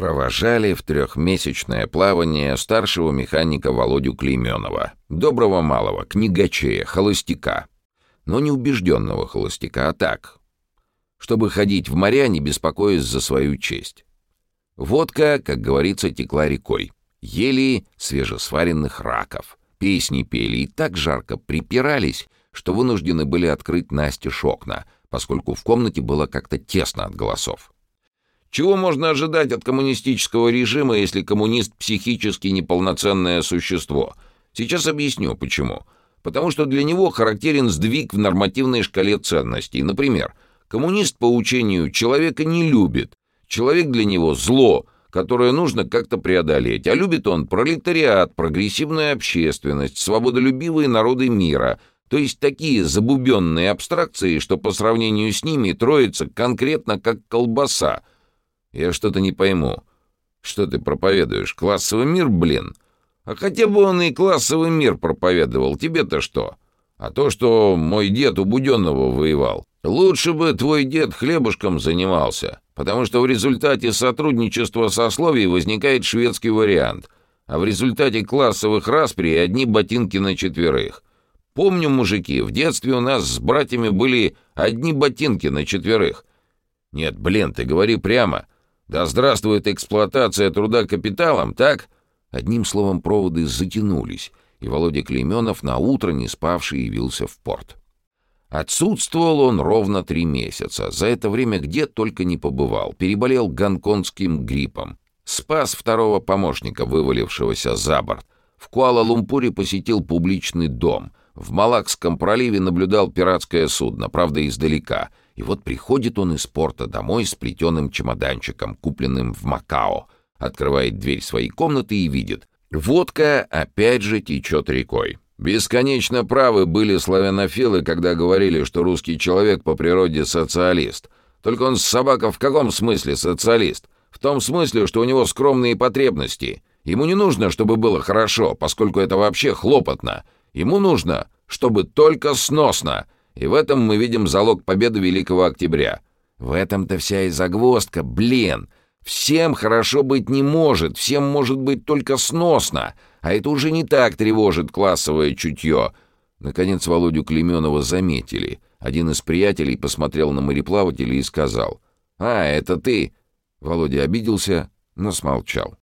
Провожали в трехмесячное плавание старшего механика Володю Клейменова, доброго малого, книгачея, холостяка. Но не убежденного холостяка, а так, чтобы ходить в моря, не беспокоясь за свою честь. Водка, как говорится, текла рекой. Ели свежесваренных раков. Песни пели и так жарко припирались, что вынуждены были открыть Насте окна, поскольку в комнате было как-то тесно от голосов. Чего можно ожидать от коммунистического режима, если коммунист психически неполноценное существо? Сейчас объясню, почему. Потому что для него характерен сдвиг в нормативной шкале ценностей. Например, коммунист по учению человека не любит. Человек для него — зло, которое нужно как-то преодолеть. А любит он пролетариат, прогрессивную общественность, свободолюбивые народы мира — то есть такие забубенные абстракции, что по сравнению с ними троица конкретно как колбаса — я что-то не пойму. Что ты проповедуешь? Классовый мир, блин? А хотя бы он и классовый мир проповедовал, тебе-то что? А то, что мой дед у Буденного воевал. Лучше бы твой дед хлебушком занимался, потому что в результате сотрудничества сословий возникает шведский вариант, а в результате классовых распри одни ботинки на четверых. Помню, мужики, в детстве у нас с братьями были одни ботинки на четверых. Нет, блин, ты говори прямо. Да здравствует эксплуатация труда капиталом, так? Одним словом, проводы затянулись, и Володя Клейменов на утро не спавший явился в порт. Отсутствовал он ровно три месяца. За это время где только не побывал. Переболел гонконгским гриппом. Спас второго помощника, вывалившегося за борт. В Куала-Лумпуре посетил публичный дом. В Малакском проливе наблюдал пиратское судно, правда, издалека. И вот приходит он из порта домой с плетеным чемоданчиком, купленным в Макао, открывает дверь своей комнаты и видит. Водка опять же течет рекой. Бесконечно правы были славянофилы, когда говорили, что русский человек по природе социалист. Только он собака в каком смысле социалист? В том смысле, что у него скромные потребности. Ему не нужно, чтобы было хорошо, поскольку это вообще хлопотно. Ему нужно, чтобы только сносно — и в этом мы видим залог победы Великого Октября. В этом-то вся и загвоздка, блин. Всем хорошо быть не может, всем может быть только сносно, а это уже не так тревожит классовое чутье. Наконец Володю Клеменова заметили. Один из приятелей посмотрел на мореплавателя и сказал, «А, это ты!» Володя обиделся, но смолчал.